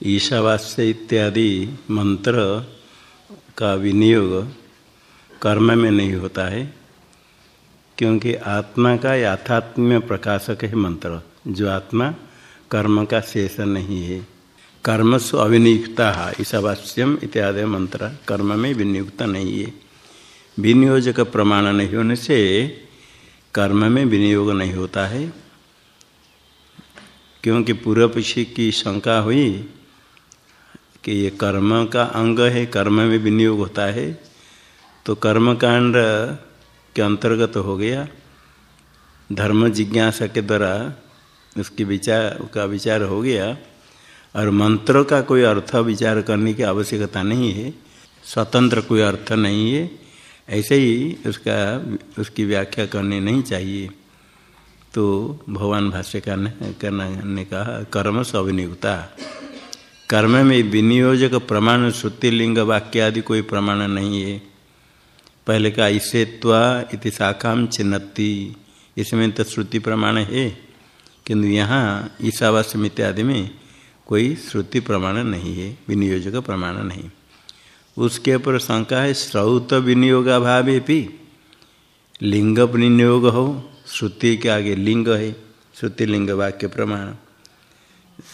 ईशावास्य इत्यादि मंत्र का विनियोग कर्म में नहीं होता है, क्योंकि आत्मा का याथात्म्य प्रकाशक है मंत्र। जो आत्मा कर्म का शेष नहीं है। कर्म से अविनियुक्ता, ईशावास्यम इत्यादि मंत्र कर्म में विनियुक्त नहीं है। विनियोजक प्रमाण नहीं होने से कर्म में विनियोग नहीं होता है, क्योंकि पूर्व पक्षी की शंका हुई कि ये कर्म का अंग है, कर्म में विनियोग होता है। तो कर्म कांड के अंतर्गत हो गया। धर्म जिज्ञासा के द्वारा उसकी विचार, का विचार हो गया। और मंत्र का कोई अर्थ विचार करने की आवश्यकता नहीं है। स्वतंत्र कोई अर्थ नहीं है। ऐसे ही उसका, उसकी व्याख्या करनी नहीं चाहिए। तो भगवान भाष्य करना ने कहा, कर्म सविनियुक्ता कर्म में विनियोजक प्रमाण श्रुति लिंग वाक्य आदि कोई प्रमाण नहीं है। पहले का इसे त्वा इति शाखाम चिन्हती इसमें तो श्रुति प्रमाण है, किंतु यहाँ ईशावास्यम इत्यादि में कोई श्रुति प्रमाण नहीं है, विनियोजक प्रमाण नहीं। उसके ऊपर शंका है, श्रौत विनियोगाभाव भी लिंग विनियोग हो, श्रुति के आगे लिंग है श्रुति लिंग वाक्य प्रमाण।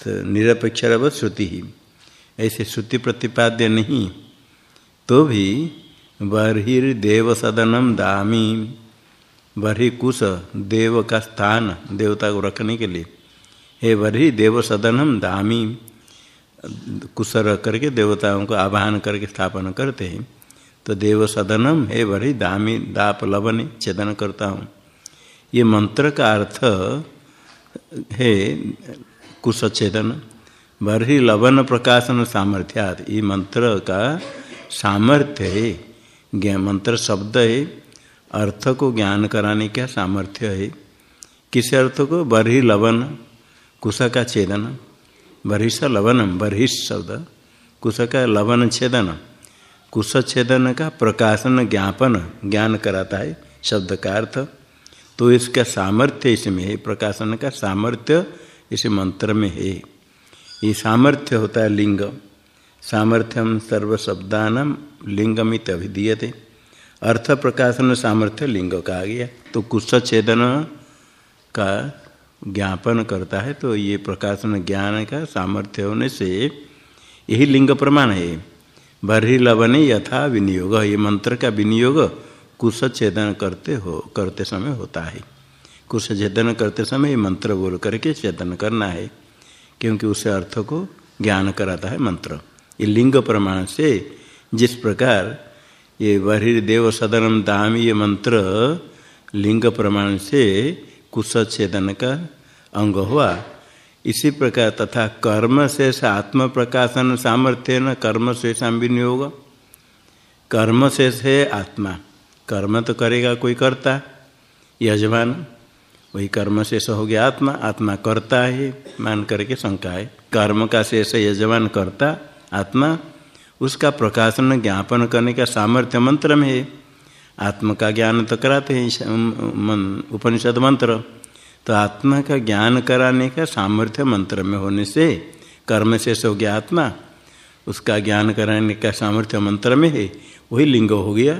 निरपेक्ष श्रुति ही। ऐसे श्रुति प्रतिपाद्य नहीं। तो भी बर्हिर्देव सदनम दामी। बर्हि कुश देव का स्थान देवता को रखने के लिए। हे बर्हि देव सदनम दामी। कुश रख करके देवताओं को आवाहन करके स्थापन करते हैं। तो देव सदनम हे बर्हि दामी, दाप लवन छेदन करता हूँ। ये मंत्र का अर्थ है कुशच्छेदन बर्हि लवन प्रकाशन सामर्थ्यात। ये मंत्र का सामर्थ्य है। ज्ञान मंत्र शब्द है। अर्थ को ज्ञान कराने का सामर्थ्य है। किस अर्थ को? बर्हि लवन कुश का छेदन। बर्हिष लवनम बर्हिष शब्द। कुश का लवन छेदन। कुश छेदन का प्रकाशन, ज्ञापन, ज्ञान कराता है शब्द का अर्थ। तो इसका सामर्थ्य इसमें है। प्रकाशन का सामर्थ्य इस मंत्र में है। ये सामर्थ्य होता है लिंग सामर्थ्यम सर्वशब्दान लिंगमित अभिधीयते। अर्थ प्रकाशन सामर्थ्य लिंग कहा गया। तो कुश छेदन का ज्ञापन करता है तो ये प्रकाशन ज्ञान का सामर्थ्य होने से यही लिंग प्रमाण है। बर्ही लवने यथा विनियोग। ये मंत्र का विनियोग कुश छेदन करते हो, करते समय होता है। कुश छेदन करते समय मंत्र बोल करके छेदन करना है, क्योंकि उसे अर्थ को ज्ञान कराता है मंत्र। ये लिंग प्रमाण से जिस प्रकार ये बहिर्देव सदनम दाम ये मंत्र लिंग प्रमाण से कुश छेदन का अंग हुआ, इसी प्रकार तथा कर्म से आत्म प्रकाशन सामर्थ्य न कर्म से विनियोग। कर्म से है आत्मा। कर्म तो करेगा कोई करता, यजमान। वही कर्म शेष हो गया आत्मा आत्मा करता है मान करके शंका है। कर्म का शेष यजमान करता, आत्मा, उसका प्रकाशन ज्ञापन करने का सामर्थ्य मंत्र में है। आत्मा का ज्ञान तो कराते हैं उपनिषद मंत्र। तो आत्मा का ज्ञान कराने का सामर्थ्य मंत्र में होने से कर्म शेष हो गया आत्मा, उसका ज्ञान कराने का सामर्थ्य मंत्र में है, वही लिंग हो गया।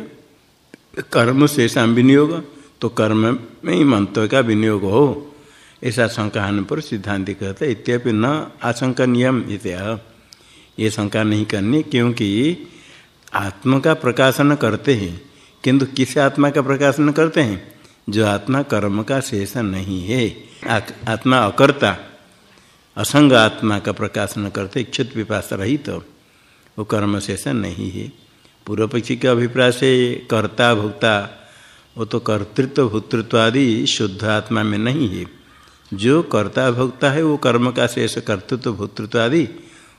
कर्म शेषाम विनियोग तो कर्म में ही मंत्र का विनियोग हो। ऐसा शंका आने पर सिद्धांत कहते, इत्यपि न आशंका नियम इत्या ये। शंका नहीं करनी, क्योंकि आत्मा का प्रकाशन करते हैं। किंतु किस आत्मा का प्रकाशन करते हैं? जो आत्मा कर्म का शेष नहीं है। आत्मा अकर्ता, असंग आत्मा का प्रकाशन करते इच्छुत विपास रहित तो वो कर्म शेष नहीं है। पूर्व पक्षी के अभिप्राय से कर्ता, भोक्ता वो तो कर्तृत्व भूतृत्व आदि शुद्ध आत्मा में नहीं है। जो कर्ता भोक्ता है, वो कर्म का शेष कर्तृत्व भूतृत्व आदि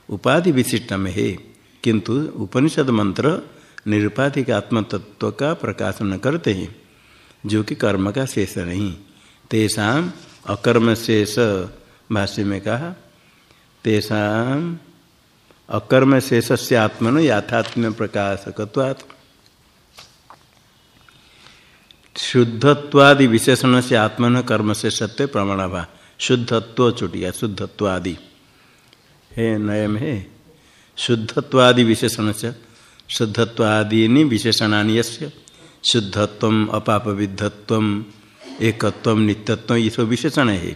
उपाधि विशिष्ट में है। किंतु उपनिषद मंत्र निरुपाधिक आत्म तत्व का प्रकाशन करते हैं, जो कि कर्म का शेष नहीं। तेषा अकर्म शेष, भाष्य में कहा, तेषा अकर्म शेष से आत्मन याथात्म्य प्रकाशकत्वात्। शुद्धत्वादि विशेषण से आत्मन कर्म से सत्य प्रमाण भा शुद्धत्व चुटिया, शुद्धत्वादि। है नयम, है। शुद्धत्वादि विशेषण से शुद्धत्वादीनि विशेषणानि शुद्धत्व अपाप विद्धत्व एकत्व नित्यत्व ये सब विशेषण है।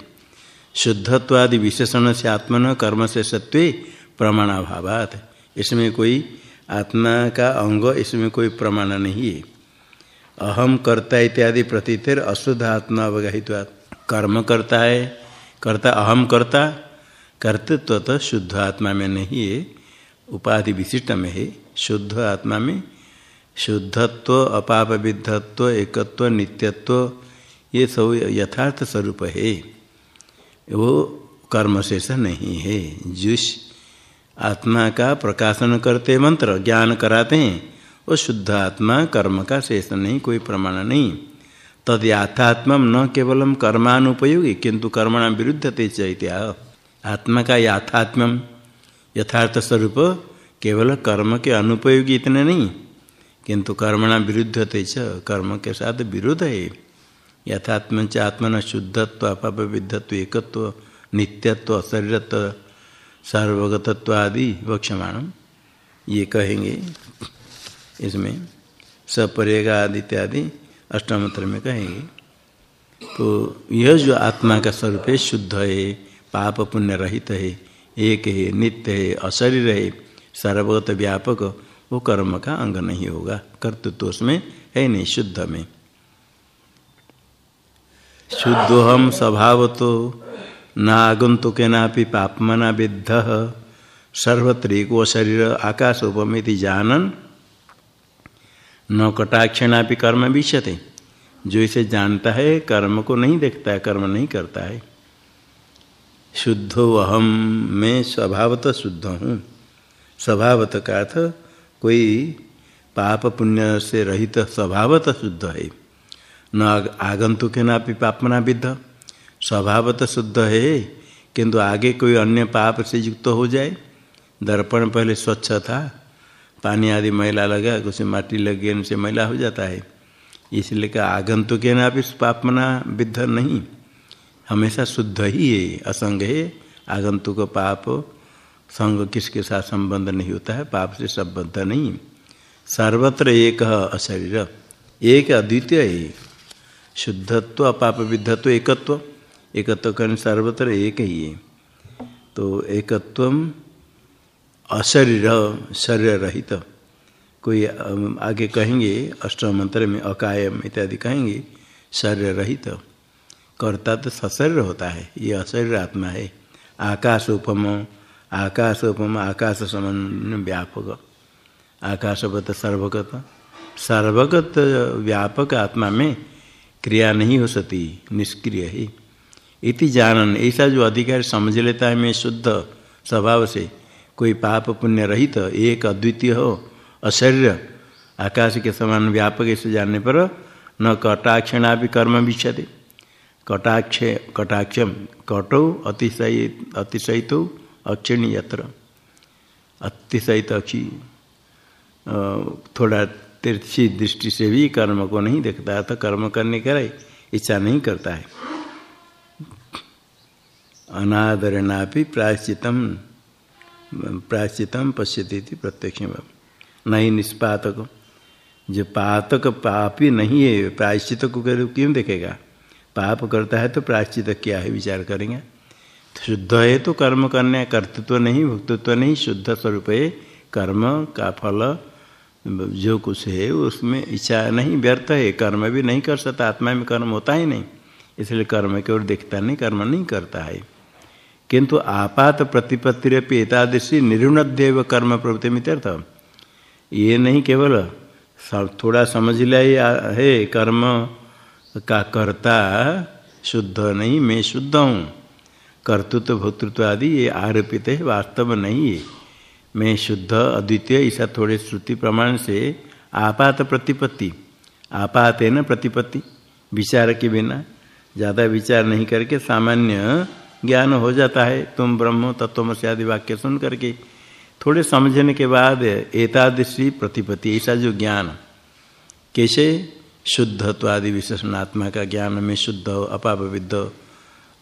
शुद्धत्वादि विशेषण से आत्मन कर्म से सत्व प्रमाणाभावात। इसमें कोई आत्मा का अंग, इसमें कोई प्रमाण नहीं है। अहम कर्ता इत्यादि प्रतीतर अशुद्ध आत्मा अवगाहित कर्म करता है। कर्ता अहम कर्ता कर्तृत्व तो शुद्ध आत्मा में नहीं है उपाधि विशिष्ट में है। शुद्ध आत्मा में शुद्धत्व अपाप विद्धत्व एकत्व, नित्यत्व, ये सब यथार्थ स्वरूप है। वो कर्म शेष नहीं है। जिस आत्मा का प्रकाशन करते मंत्र, ज्ञान कराते हैं वो शुद्ध आत्मा कर्म का शेष नहीं, कोई प्रमाण नहीं। तद याथात्म न केवलम कर्मानुपयोगी, किंतु कर्मणा विरुद्ध ते चैत्या। आत्मा का याथात्म, यथार्थ स्वरूप, केवल कर्म के अनुपयोगी इतने नहीं, किंतु कर्मणा विरुद्ध तेज कर्म के साथ विरुद्ध है। यथात्म च आत्मन शुद्धत्व विद्धत्व एकत्व, नित्यत्व, अशरीरत्व सार्वगतत्व आदि वक्षमाण। ये कहेंगे। इसमें सपरेगा आदि इत्यादि अष्टमंत्र में कहेंगे। तो यह जो आत्मा का स्वरूप है, शुद्ध है, पाप पुण्य रहित है, एक है, नित्य है, अशरीर है, सर्वगत व्यापक, वो कर्म का अंग नहीं होगा। कर्तृत्व उसमें है नहीं, शुद्ध में। शुद्धोहम स्वभाव तो न आगंतुक नापि पापमना विद्ध सर्वत्र एको शरीर आकाश उपमिति जानन। न कटाक्षणापि कर्म विषयते जो इसे जानता है, कर्म को नहीं देखता है, कर्म नहीं करता है। शुद्धो अहम मैं स्वभावतः शुद्ध हूँ। स्वभावत का अर्थ, कोई पाप पुण्य से रहित स्वभावतः शुद्ध है। न आगंतुक नापि पापना विद्ध। स्वभावतः शुद्ध है, किंतु आगे कोई अन्य पाप से युक्त हो जाए। दर्पण पहले स्वच्छ था पानी आदि मैला लगा कुछ माटी लगी उनसे मैला हो जाता है। इसलिए का आगंतुक ना भी पापना विद्ध नहीं। हमेशा शुद्ध ही है, असंग है। आगंतुक पाप, संग किसके साथ संबंध नहीं होता है, पाप से संबंध नहीं। सर्वत्र एक अशरीर, एक अद्वितीय है। शुद्धत्व अपाप विद्धत्व, एकत्व। एकत्व करने सर्वत्र एक ही है। तो एकत्व अशरीर शरीर रहित कोई आगे कहेंगे, अष्टम मंत्र में अकायम इत्यादि कहेंगे शरीर रहित कर्ता तो सशरीर होता है, ये अशरीर आत्मा है। आकाश उपम आकाश उपम आकाश समन्वय व्यापक। आकाशवत सर्वगत। सर्वगत व्यापक आत्मा में क्रिया नहीं हो सकती निष्क्रिय है। इति जानन, ऐसा जो अधिकारी समझ लेता है, मैं शुद्ध स्वभाव से कोई पाप पुण्य रहित, एक अद्वितीय हो अशरीर आकाश के समान व्यापक इसे जानने पर न कटाक्षणा भी कर्म विच्छते कटाक्ष, कटाक्षम, कटौ, अतिशय, अतिशयित अक्षिणी यत्र अतिशयित अक्षी। थोड़ा तिरछी दृष्टि से भी कर्म को नहीं देखता है तो कर्म करने का इच्छा नहीं करता है। अनादरणा प्रायश्चितम। प्रायश्चितम पश्यती थी प्रत्यक्ष नहीं निष्पातक। जो पातक पापी नहीं है, प्रायश्चित को क्यों देखेगा? पाप करता है तो प्रायश्चित क्या है, विचार करेंगे। शुद्ध है तो कर्म करने, कर्तृत्व नहीं, भुक्तत्व नहीं, शुद्ध स्वरूप है, कर्म का फल, जो कुछ है, उसमें इच्छा नहीं, व्यर्थ है, कर्म भी नहीं कर सकता, आत्मा में कर्म होता ही नहीं। इसलिए कर्म की ओर देखता नहीं, कर्म नहीं करता है। किंतु आपात प्रतिपत्ति एतादृशी निर्णदेव कर्म प्रवृत्ति मित्यर्थ ये नहीं केवल थोड़ा समझ लिया है, कर्म का कर्ता शुद्ध नहीं, मैं शुद्ध हूँ। कर्तृत्व, भोक्तृत्व आदि ये आरोपित है, वास्तव नहीं है। मैं शुद्ध, अद्वितीय, ऐसा थोड़े श्रुति प्रमाण से आपात प्रतिपत्ति आपात है न प्रतिपत्ति। विचार के बिना, ज़्यादा विचार नहीं करके सामान्य ज्ञान हो जाता है, तुम ब्रह्म तत्वमसी आदि वाक्य सुन करके, थोड़े समझने के बाद एतादृशी प्रतिपत्ति, ऐसा जो ज्ञान, कैसे? शुद्धत्व आदि विशेषण, आत्मा का ज्ञान में शुद्ध अपाप विद्ध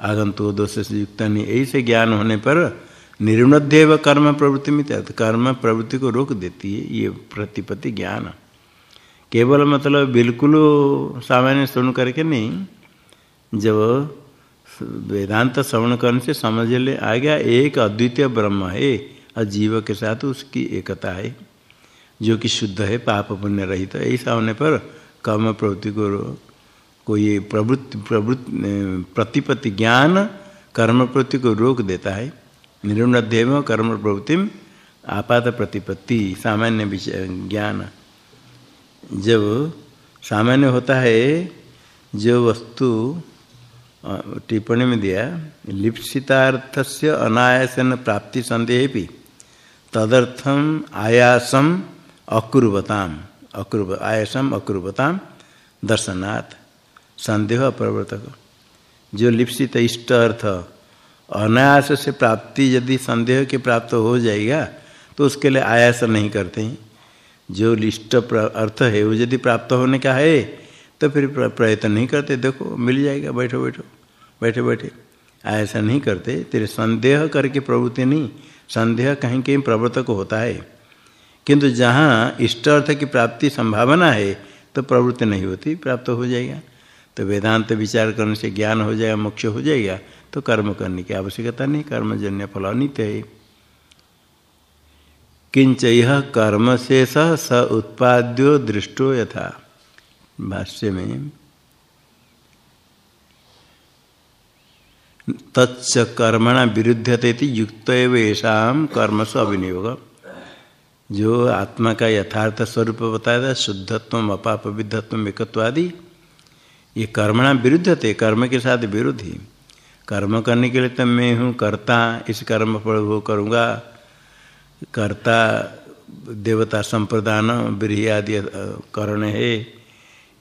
आगंतु दोष से युक्त नहीं, ऐसे ज्ञान होने पर निर्णदेव कर्म प्रवृत्ति में कर्म प्रवृत्ति को रोक देती है, ये प्रतिपत्ति ज्ञान। केवल मतलब बिल्कुल सामान्य सुन करके नहीं, जब वेदांत श्रवण करने से समझ ले आ गया, एक अद्वितीय ब्रह्म है, और जीव के साथ उसकी एकता है, जो कि शुद्ध है, पाप पुण्य रहित तो ऐसा होने पर कर्म प्रवृत्ति को कोई प्रवृत्ति प्रवृत्ति प्रतिपत्ति ज्ञान कर्म प्रवृत्ति को रोक देता है। निर्णदेव कर्म प्रवृत्ति आपात प्रतिपत्ति, सामान्य विषय ज्ञान। जब सामान्य होता है, जो वस्तु टिप्पणी में दिया लिप्सितार्थ से अनायासन प्राप्ति संदेह भी तदर्थम आयासम अकुर्वताम, अकुर्व आयासम अकुर्वताम दर्शनाथ संदेह अप्रवर्तक जो लिप्सित इष्ट अर्थ अनायास से प्राप्ति यदि संदेह के प्राप्त हो जाएगा तो उसके लिए आयास नहीं करते हैं। जो लिष्ट अर्थ है, वो यदि प्राप्त होने का है तो फिर प्रयत्न नहीं करते। देखो, मिल जाएगा, बैठो बैठो। बैठे बैठे। ऐसा नहीं करते। तेरे संदेह करके प्रवृत्ति नहीं। संदेह कहीं कहीं प्रवर्तक होता है। किंतु जहाँ इष्ट अर्थ की प्राप्ति संभावना है तो प्रवृत्ति नहीं होती, प्राप्त हो जाएगा। तो वेदांत विचार करने से ज्ञान हो जाएगा, मोक्ष हो जाएगा तो कर्म करने की आवश्यकता नहीं। कर्मजन्य फल अनित्य है किंच यह कर्म से स उत्पाद्यो दृष्टो यथा। भाष्य में तच्च कर्मणा विरुद्धते युक्त ऐसा कर्मसु अभिनियोग जो आत्मा का यथार्थ स्वरूप बताया था शुद्धत्व अपाप विद्धत्व एकत्व आदि ये कर्मणा विरुद्ध थे कर्म के साथ विरुद्ध ही कर्म करने के लिए तो मैं हूँ, कर्ता, इस कर्म पर वो करूँगा। कर्ता, देवता संप्रदान, ब्रीह आदि करण है।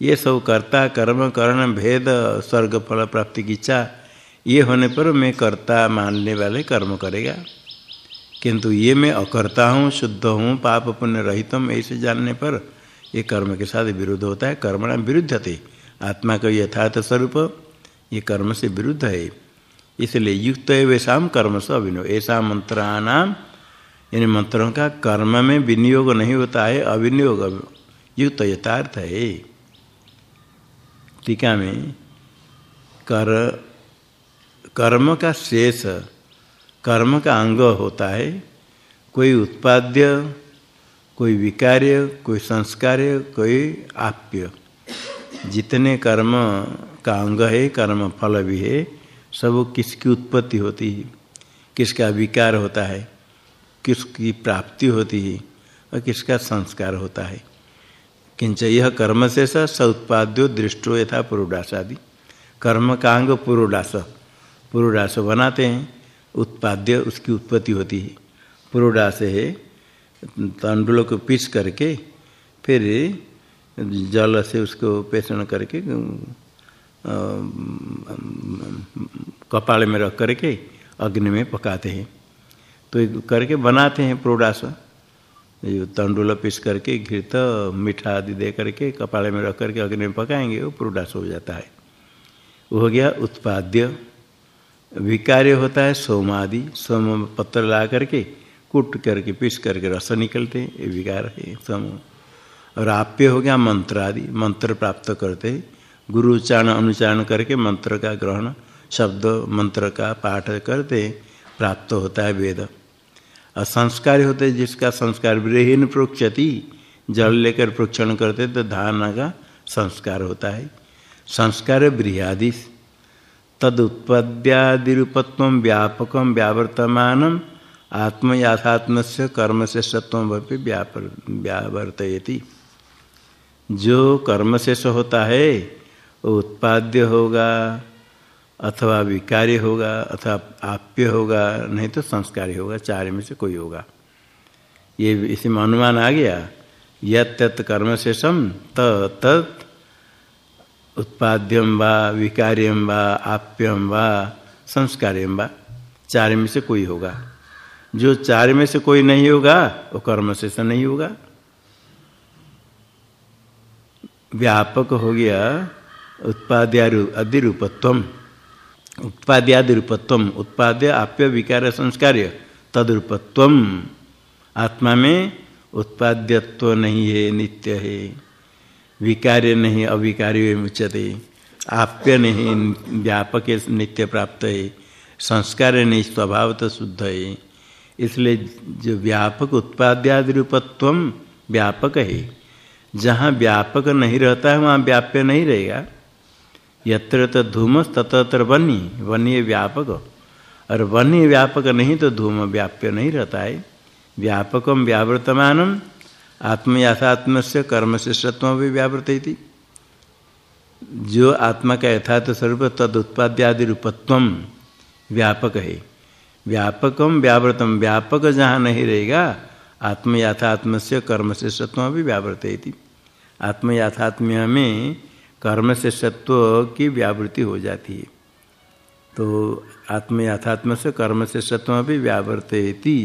ये सब कर्ता, कर्म, करण, भेद, स्वर्ग, फल, प्राप्ति की इच्छा ये होने पर मैं कर्ता मानने वाले कर्म करेगा। किंतु ये मैं अकर्ता हूँ, शुद्ध हूँ, पाप पुण्य रहितम, ऐसे जानने पर ये कर्म के साथ विरुद्ध होता है। कर्मणा विरुद्ध थे आत्मा का यथार्थ स्वरूप ये कर्म से विरुद्ध है। इसलिए युक्त है वैसा कर्म से अभिनव ऐसा मंत्राणाम इन मंत्रों का कर्म में विनियोग नहीं होता है, अविनियोग युक्त यथार्थ है। टीका में कर कर्म का शेष, कर्म का अंग होता है। कोई उत्पाद्य, कोई विकार्य, कोई संस्कार्य, कोई आप्य। जितने कर्म का अंग है, कर्म फल भी है, सब किसकी उत्पत्ति होती है? किसका विकार होता है? किसकी प्राप्ति होती है? और किसका संस्कार होता है? किंच यह कर्म से स उत्पाद्यो दृष्टो यथा पुरुडास आदि कर्म का अंग पुरुडास। पुरुडास बनाते हैं, उत्पाद्य उसकी उत्पत्ति होती है। पुरुडास है, तंडुलों को पीस करके, फिर जल से उसको पेषण करके कपाल में रख करके अग्नि में पकाते हैं। तो करके बनाते हैं प्रोडास। जो तंडुल पीस करके घृत, मीठा आदि दे करके कपाले में रख करके अग्नि में पकाएँगे, वो प्रोडास हो जाता है। वो हो गया उत्पाद्य। विकार्य होता है, सोम आदि, सोम पत्र ला करके, कुट करके, पीस करके रस निकलते हैं, ये विकार है सोम। और आप्य हो गया मंत्र आदि, मंत्र प्राप्त करते हैं। गुरु उच्चारण, अनुच्चारण करके मंत्र का ग्रहण, शब्द, मंत्र का पाठ करते प्राप्त होता है वेद। और संस्कार होते जिसका संस्कार विरहीन प्रोक्षति, जल लेकर प्रोक्षण करते तो धारणा का संस्कार होता है। संस्कार बृहदि तद उत्पद्यादिपत्व व्यापक व्यावर्तमान आत्मयाथात्म से कर्म से सत्व व्यावर्तयति। जो कर्म शेष होता है, वो उत्पाद्य होगा, अथवा विकार्य होगा, अथवा आप्य होगा, नहीं तो संस्कारी होगा, चार में से कोई होगा। ये इसी में अनुमान आ गया। यत कर्म शेषम उत्पाद्यम व विकार्यम व आप्यम व संस्कार्यम व, चार में से कोई होगा। जो चार में से कोई नहीं होगा, वो कर्म शेष नहीं होगा। व्यापक हो गया उत्पाद्यादि रूपत्व उत्पाद्यादि रूपत्व उत्पाद्य, आप्य, विकार, संस्कार्य तदरूपत्व आत्मा में उत्पाद्यत्व नहीं है, नित्य है। विकार्य नहीं, अविकार्य उच्यते। आप्य नहीं, व्यापक नित्य प्राप्त है। संस्कार नहीं स्वभाव तो शुद्ध है। इसलिए जो व्यापक उत्पाद्यादि रूपत्व व्यापक है। जहाँ व्यापक नहीं रहता है, वहाँ व्याप्य नहीं रहेगा। यत्र तो धूमस तत्र वन्य वन्य व्यापक। और वन्य व्यापक नहीं तो धूम व्याप्य नहीं रहता है। व्यापकम व्यावृतमान आत्मयाथात्म से कर्म सत्व भी व्यावृत थी जो आत्मा का यथार्थ स्वरूप तद उत्पाद्यादि रूपत्व व्यापक है। व्यापकम व्यावृतम व्यापक जहाँ नहीं रहेगा आत्मयाथात्म से कर्म सत्व भी व्यावृत थी आत्मयाथात्म्य में कर्म सत्व की व्यावृत्ति हो जाती है। तो आत्म यथात्म से कर्म सत्व भी व्यावर्तयति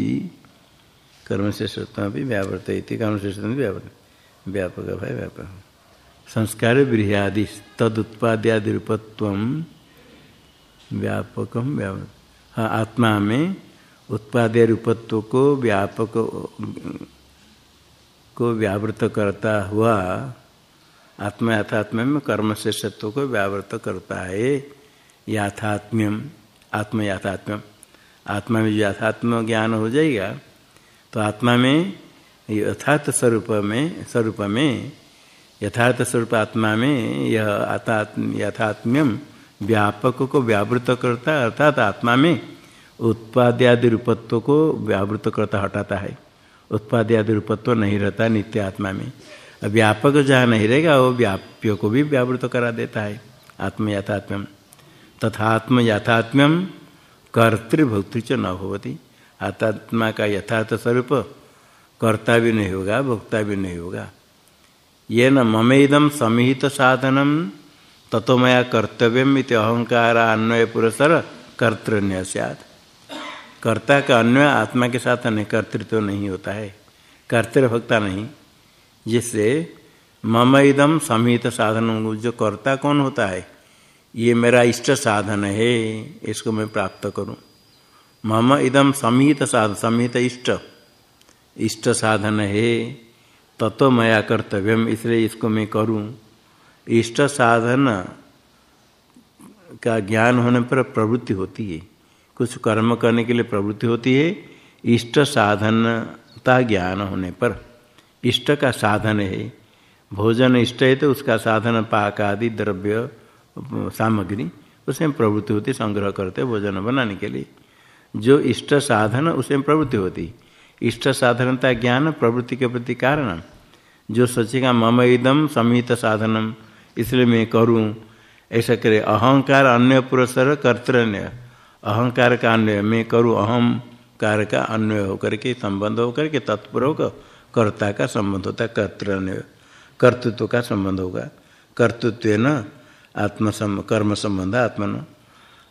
कर्म से सत्व भी व्यावर्तयति कर्म से सत्व व्यावर्त व्यापक है व्यापक। संस्कार गृहादि तदुत्पाद्यादि रूपत्व व्यापकम व्यापक हाँ आत्मा में उत्पाद्य रूपत्व को व्यापक, को व्यावृत करता हुआ, आत्मा यथात्म में कर्म से सत्व को व्यावृत करता है याथात्म्यम आत्म याथात्म्यम आत्मा में जो यथात्म ज्ञान हो जाएगा तो आत्मा में यथार्थ स्वरूप में स्वरूप में, यथार्थ स्वरूप आत्मा में, यह यथात्म्यम व्यापक को व्यावृत करता, अर्थात आत्मा में उत्पाद्यादि रूपत्व को व्यावृत करता, हटाता है। उत्पाद्यादि रूपत्व नहीं रहता नित्य आत्मा में। व्यापक जहाँ नहीं रहेगा, वो व्याप्य को भी व्यावृत करा देता है, आत्म यथात्म्यम। तथात्म यथात्म्यम कर्तृभोक्तृ च न होती आत्मा का यथार्थ स्वरूप, कर्ता भी नहीं होगा, भोक्ता भी नहीं होगा। ये न ममेदम समिहित साधनम ततो मया कर्तव्यम इत अहंकार अन्वय पुरस्सर कर्तृन्य सद कर्ता का अन्वय आत्मा के साथ अन्य कर्तृत्व नहीं होता है। कर्तृभक्ता नहीं। जिससे मम इदम समिहित साधन, जो कर्ता कौन होता है? ये मेरा इष्ट साधन है, इसको मैं प्राप्त करूँ। मम इदम समिहित साधन समिहित इष्ट। इष्ट साधन है तत्व मया कर्तव्यम, इसलिए इसको मैं करूँ। इष्ट साधन का ज्ञान होने पर प्रवृत्ति होती है। कुछ कर्म करने के लिए प्रवृत्ति होती है। इष्ट साधनता ज्ञान होने पर। इष्ट का साधन है। भोजन इष्ट है तो उसका साधन पाक आदि द्रव्य, सामग्री, उसमें प्रवृत्ति होती संग्रह करते भोजन बनाने के लिए। जो इष्ट साधन उसमें प्रवृत्ति होती। इष्ट साधनता ज्ञान प्रवृत्ति के प्रति कारण। जो सोचेगा, मम इदम समित साधनम, इसलिए मैं करूँ। ऐसा करे, अहंकार अन्य पुरस्कार कर्तन्य अहंकार का अन्वय, मैं करूँ। अहंकार का अन्वय होकर के, संबंध होकर के तत्पूर्वक कर्ता का संबंध होता है कर्तन्य कर्तृत्व का संबंध होगा। कर्तृत्व न आत्म कर्म संबंध, आत्मन।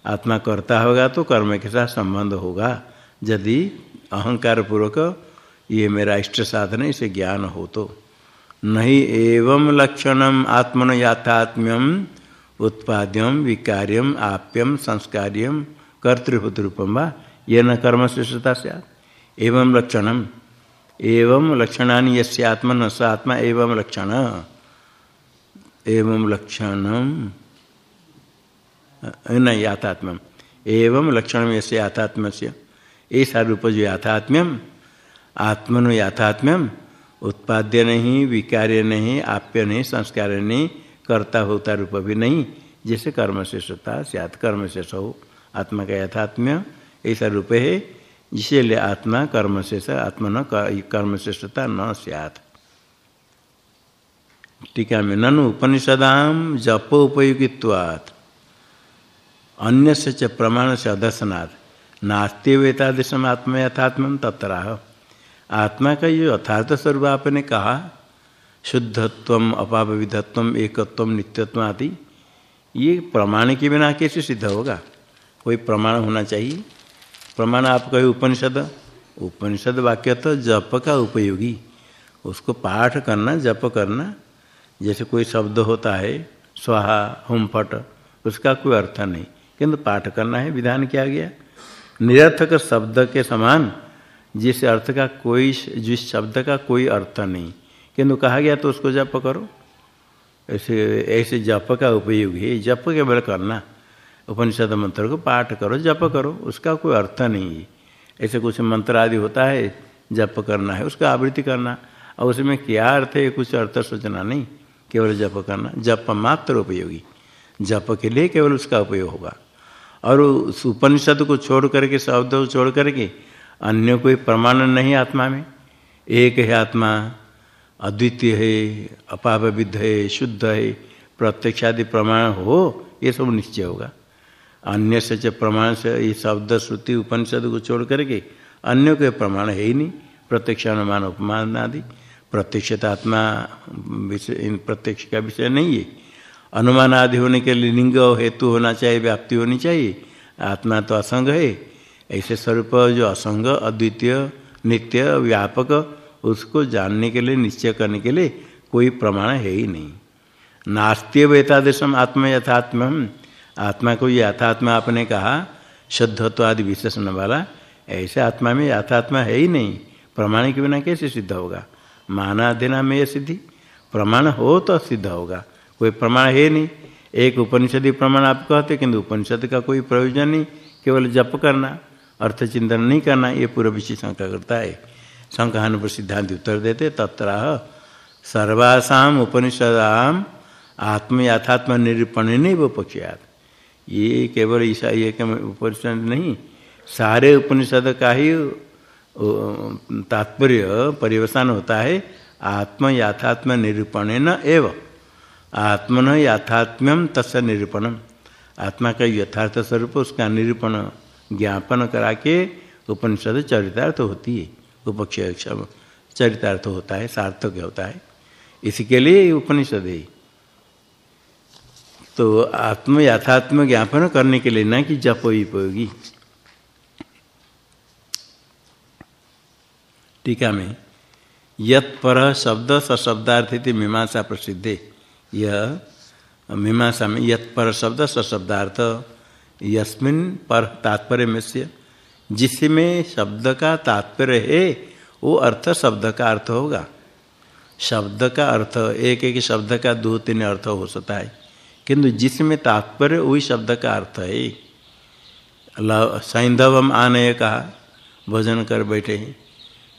आत्मा करता होगा तो कर्म के साथ संबंध होगा। यदि अहंकार पूर्वक ये मेरा इष्ट साधन है, इसे ज्ञान हो तो। नहीं एवं लक्षणम आत्मन याथात्म्यम उत्पाद्यम विकार्यम आप्यम संस्कार्यम कर्तृभूत रूपम वा। ये न कर्म श्रेष्ठता सैत एवं लक्षणम। एवं लक्षणानि यस्य आत्मन स आत्मा एवं लक्षण। एवं लक्षण न याथात्म्यम एवं लक्षण से याथात्म से ऐसा रूप जो याथात्म्यम आत्मनो याथात्म्यम उत्पाद्य नहीं, विकार्य नहीं, आप्य नहीं, संस्कार नहीं, कर्ता होता रूप भी नहीं, जैसे कर्म श्रेष्ठता सियात कर्म शेष हो आत्मा का यथात्म्य ऐसा रूप है इसीलिए आत्मा कर्म शेष आत्मा न कर्म श्रेष्ठता न सियात। टीका में ननु उपनिषदाम जप उपयोगित्वात् अन्य से च प्रमाण से अदर्शनात् नास्ते वेतादृशम आत्मा यथात्म तत्राह। आत्मा का ये यथार्थ स्वरूप आपने कहा शुद्धत्व अपाविधत्व एकत्व नित्यत्व आदि, ये प्रमाण के बिना कैसे सिद्ध होगा? कोई प्रमाण होना चाहिए? प्रमाण आप कहे उपनिषद। उपनिषद वाक्य तो जप का उपयोगी। उसको पाठ करना, जप करना, जैसे कोई शब्द होता है, स्वाहा हुम फट उसका कोई अर्थ नहीं। किंतु पाठ करना है, विधान किया गया। निरर्थक शब्द के समान जिस अर्थ का कोई, जिस शब्द का कोई अर्थ नहीं। किंतु कहा गया तो उसको जप करो। ऐसे ऐसे जप का उपयोग है, जप केवल करना। उपनिषद मंत्र को पाठ करो, जप करो, उसका कोई अर्थ नहीं है। ऐसे कुछ मंत्र आदि होता है, जप करना है, उसका आवृत्ति करना। और उसमें क्या अर्थ है, कुछ अर्थ सोचना नहीं, केवल जप करना। जप मात्र उपयोगी। जप के लिए केवल उसका उपयोग होगा। और उस उपनिषद को छोड़ करके, शब्द को छोड़ करके अन्य कोई प्रमाण नहीं आत्मा में। एक है आत्मा, अद्वितीय है अपाविद्ध है, शुद्ध है प्रत्यक्ष आदि प्रमाण हो, ये सब निश्चय होगा। अन्य से प्रमाण से ये शब्द, श्रुति, उपनिषद को छोड़ करके अन्य कोई प्रमाण है ही नहीं। प्रत्यक्ष अनुमान उपमान आदि प्रत्यक्षता आत्मा, विषय, इन प्रत्यक्ष का विषय नहीं है। अनुमान आदि होने के लिए लिंग हेतु होना चाहिए, व्याप्ति होनी चाहिए। आत्मा तो असंग है। ऐसे स्वरूप जो असंग, अद्वितीय, नित्य, व्यापक, उसको जानने के लिए, निश्चय करने के लिए कोई प्रमाण है ही नहीं। नास्त्य वेतादेशम आत्मा यथात्म आत्मा को यथात्मा आपने कहा शुद्धत्व आदि विशेषण वाला, ऐसे आत्मा में यथात्मा है ही नहीं। प्रमाण के बिना कैसे सिद्ध होगा? मानादिना में यह सिद्धि। प्रमाण हो तो सिद्ध होगा। कोई प्रमाण है नहीं। एक उपनिषदि प्रमाण आप कहते, किंतु उपनिषद का कोई प्रयोजन नहीं, केवल जप करना अर्थ चिंतन नहीं करना, ये पूर्व विषय शंका करता है। शंकान पर सिद्धांत उत्तर देते तत्र सर्वासाम उपनिषदाम आत्म यथात्म निरूपण नहीं वो पक्षात ये केवल ईसा ये के उपनिषद नहीं, सारे उपनिषद का ही तात्पर्य परिवसान होता है आत्म यथात्म निरूपण न एव। आत्मन यथात्म्यम तस् निरूपणम। आत्मा का यथार्थ स्वरूप, उसका निरूपण ज्ञापन करा के उपनिषद चरितार्थ होती है। उपक्षय चरितार्थ होता है, सार्थक होता है। इसके लिए उपनिषद है। तो आत्म यथात्म ज्ञापन करने के लिए ना कि जप ही उपयोगी। टीका में यत पर शब्द सशब्दार्थ मीमांसा प्रसिद्धे। यह मीमांसा में यत पर शब्द सशब्दार्थ यस्मिन पर तात्पर्य में से जिसमें शब्द का तात्पर्य है, वो अर्थ शब्द का अर्थ होगा। शब्द का अर्थ, एक एक शब्द का दो तीन अर्थ हो सकता है। किंतु जिसमें तात्पर्य, वही शब्द का अर्थ है। सैंधवम आने कहा, भोजन कर बैठे हैं।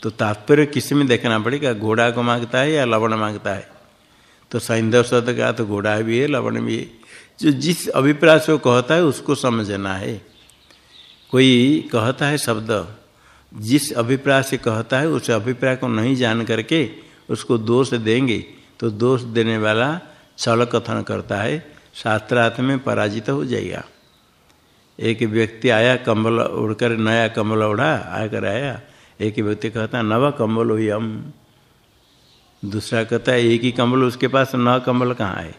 तो तात्पर्य किसी में देखना पड़ेगा, घोड़ा को माँगता है या लवण माँगता है। तो सैंधव शब्द का तो घोड़ा भी है, लवण भी है। जो जिस अभिप्राय से कहता है, उसको समझना है। कोई कहता है शब्द, जिस अभिप्राय से कहता है, उस अभिप्राय को नहीं जान करके उसको दोष देंगे तो दोष देने वाला छल कथन करता है, शास्त्रार्थ में पराजित हो जाएगा। एक व्यक्ति आया, कंबल उड़कर नया कंबल उड़ा आकर आया, एक व्यक्ति कहता, नव कंबल हुई हम। दूसरा कहता है, एक ही कम्बल उसके पास नव कम्बल कहाँ है?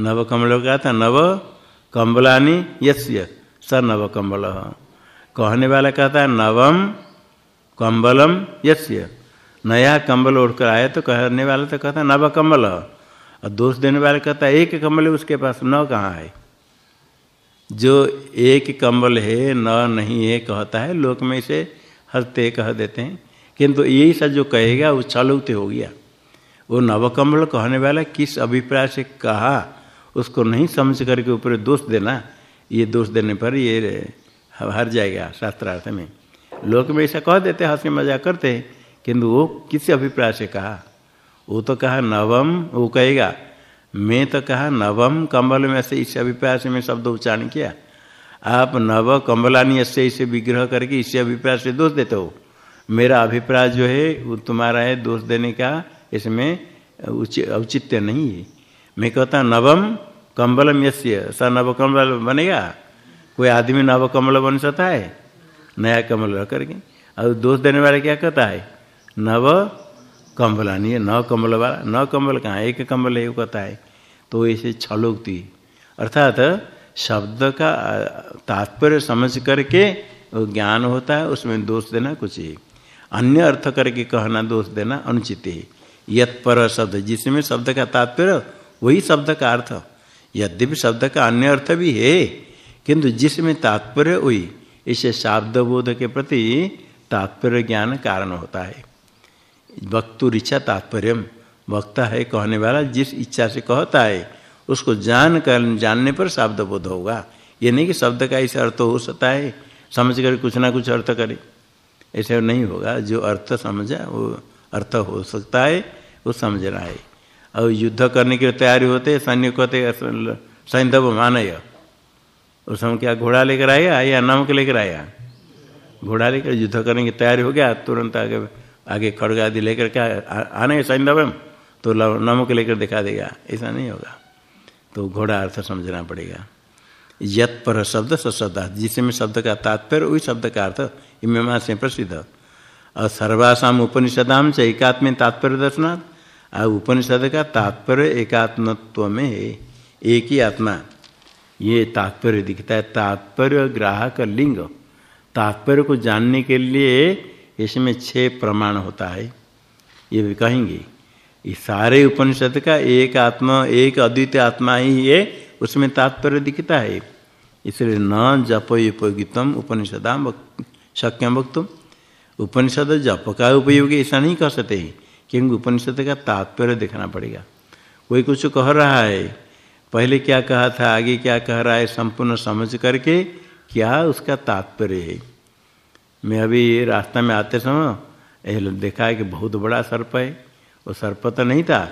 नव कम्बल का था, नव कम्बलानी यस्य स नव कंबल। कहने वाला कहता है, नवम कम्बलम यस्य नया कंबल उड़कर आया तो कहने वाला तो कहता है, नव कंबल। और दोष देने वाला कहता है, एक कम्बल उसके पास नव कहाँ है? जो एक कम्बल है, न नहीं है, कहता है, लोक में इसे हँसते कह देते हैं। किंतु यही सब जो कहेगा वो चालुक्त हो गया। वो नवकमल कहने वाला किस अभिप्राय से कहा, उसको नहीं समझ करके ऊपर दोष देना, ये दोष देने पर ये हर जाएगा शास्त्रार्थ में। लोक में ऐसा कह देते, हँसी मज़ाक करते हैं किंतु वो किस अभिप्राय से कहा? वो तो कहा नवम, वो कहेगा, मैं तो कहा नवम कमल में से इस अभिप्राय से मैं शब्द उच्चारण किया। आप नव कमलानी से इसे विग्रह करके इसे अभिप्राय से दोष देते हो। मेरा अभिप्राय जो है, वो तुम्हारा है दोष देने का, इसमें औचित्य नहीं है। मैं कहता नवम कम्बलम यश्य स नव कमल बनेगा? कोई आदमी नव कमल बन सकता है? नया कमल करके। और दोष देने वाले क्या कहता है? नव कम्बलानी है नव कमल वाला। नव कमल कहाँ एक कमल है, वो कहता है। तो ऐसे छलोक्ति। अर्थात शब्द का तात्पर्य समझ करके ज्ञान होता है, उसमें दोष देना कुछ ही अन्य अर्थ करके कहना दोष देना अनुचित है। यत पर शब्द, जिसमें शब्द का तात्पर्य, वही शब्द का अर्थ। यद्यपि शब्द का अन्य अर्थ भी है, किंतु जिसमें तात्पर्य वही इसे शाब्द बोध के प्रति तात्पर्य ज्ञान कारण होता है। वक्तुर इच्छा तात्पर्य वक्ता है कहने वाला, जिस इच्छा से कहता है, उसको जान कर, जानने पर शब्द बोध होगा। ये नहीं कि शब्द का ऐसा अर्थ हो सकता है समझ कर कुछ ना कुछ अर्थ करे। ऐसे नहीं होगा। जो अर्थ समझा, वो अर्थ हो सकता है, वो समझना है। और युद्ध करने के लिए तैयारी होते, सैन्य कहते सैंधव मानय उस समय क्या घोड़ा लेकर आया या नमक लेकर आया? घोड़ा लेकर युद्ध करने की तैयारी हो गया, तुरंत आगे आगे खड़ग आदि लेकर क्या आने सैंधव तो नमक लेकर दिखा देगा, ऐसा नहीं होगा। तो घोड़ा अर्थ समझना पड़ेगा। यत पर शब्द सशब्द, जिसमें शब्द का तात्पर्य, वही शब्द का अर्थ इमेमा से प्रसिद्ध। और सर्वासाम उपनिषदाम से एकात्म तात्पर्य दर्शनाथ और उपनिषद का तात्पर्य एकात्मत्व में है एक ही आत्मा। ये तात्पर्य दिखता है, तात्पर्य ग्राहक लिंग। तात्पर्य को जानने के लिए इसमें छह प्रमाण होता है। ये भी कहेंगे, ये सारे उपनिषद का एक आत्मा, एक अद्वितीय आत्मा ही है, उसमें तात्पर्य दिखता है। इसलिए न जप उपयोगितम उपनिषदाम शक्यम वक्तुम उपनिषद जप का उपयोग ऐसा नहीं कर सकते, क्योंकि उपनिषद का तात्पर्य देखना पड़ेगा। कोई कुछ कह रहा है, पहले क्या कहा था, आगे क्या कह रहा है, संपूर्ण समझ करके क्या उसका तात्पर्य है? मैं अभी रास्ता में आते समय देखा है कि बहुत बड़ा सर्प है। वो सर्प तो नहीं था,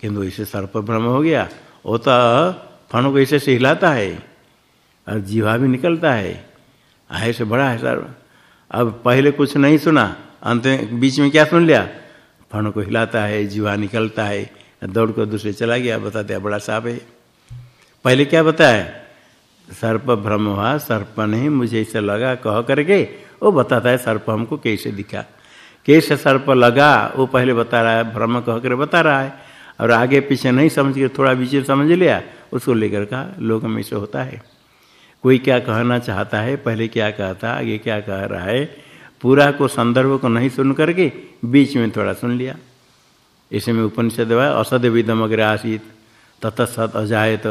किंतु इसे सर्प भ्रम हो गया। वो तो फणों को ऐसे से हिलाता है और जीवा भी निकलता है। आहे से बड़ा है सर्प। अब पहले कुछ नहीं सुना, अंत में बीच में क्या सुन लिया? फण को हिलाता है, जीवा निकलता है, दौड़ कर दूसरे चला गया बताते हैं बड़ा साप है। पहले क्या बताया? सर्प भ्रम हुआ, सर्प नहीं मुझे इसे लगा, कह करके वो बताता है सर्प हमको कैसे दिखा। कैसे सर्प लगा, वो पहले बता रहा है, भ्रम कह कर बता रहा है। और आगे पीछे नहीं समझ के, थोड़ा बीच समझ लिया, उसको लेकर कहा में से होता है। कोई क्या कहना चाहता है, पहले क्या कहता, आगे क्या कह रहा है, पूरा को, संदर्भ को नहीं सुन करके बीच में थोड़ा सुन लिया। इसे में उपनिषद असद विदम अग्र आसित तत सत अजायत।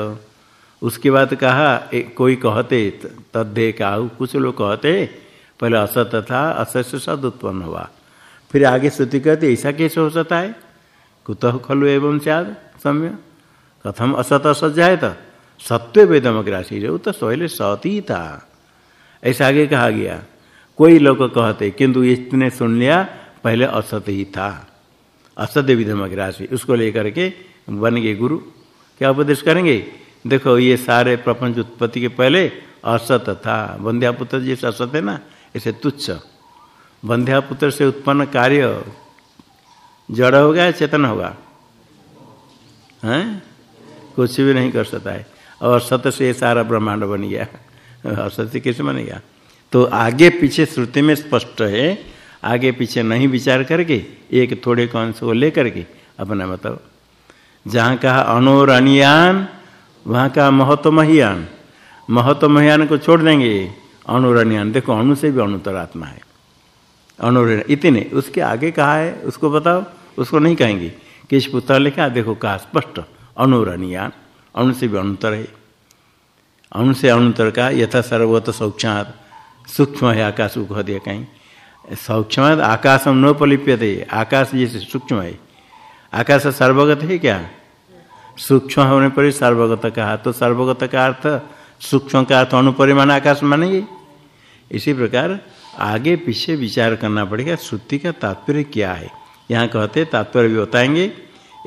उसके बाद कहा कोई कहते तद्धे का कुछ लोग कहते, पहले असत था, असत से सद उत्पन्न हुआ। फिर आगे श्रुति कहते, ऐसा कैसे हो सकता है? कुतः खलु एवं सद सम्य कथम असत असत जाए सत्य वेदमग्रासी वो तो सोहले सत था ऐसा आगे कहा गया, कोई लोग कहते, किंतु इसने सुन लिया, पहले असत ही था। असत्य विधमग्रासी उसको लेकर के बन गए गुरु। क्या उपदेश करेंगे? देखो, ये सारे प्रपंच उत्पत्ति के पहले असत था। बंध्यापुत्र जैसे असत है ना? ऐसे तुच्छ। बंध्यापुत्र से उत्पन्न कार्य जड़ होगा या चेतन होगा? हैं? कुछ भी नहीं कर सकता है। और सत से सारा ब्रह्मांड बन गया। असत से कैसे बन गया? तो आगे पीछे श्रुति में स्पष्ट है, आगे पीछे नहीं विचार करके, एक थोड़े कौन से लेकर के अपना बताओ जहाँ कहा अनुरणियान वहाँ कहा महत्व महियान। महत्व महियान को छोड़ देंगे। अनुरणियान देखो, अणु से भी अणुतर आत्मा है। अनुरण इतने, उसके आगे कहा है, उसको बताओ, उसको नहीं कहेंगे। किस पुत्र लिखा, देखो कहा स्पष्ट अनुरणियान अणु से भी अणुतर है। अणु से अणुतर का यथा सर्वत सौक्षात, सूक्ष्म है आकाश को दिया कहीं। सौक्ष्म आकाशम नोपलिप्यते आकाश जैसे सूक्ष्म है। आकाश सर्वगत है क्या? सूक्ष्म होने पर सर्वगत कहा तो सर्वगत का अर्थ सूक्ष्म का अर्थ अनुपरिमाण आकाश मानेंगे। इसी प्रकार आगे पीछे विचार करना पड़ेगा, श्रुति का तात्पर्य क्या है? यहाँ कहते तात्पर्य भी बताएँगे।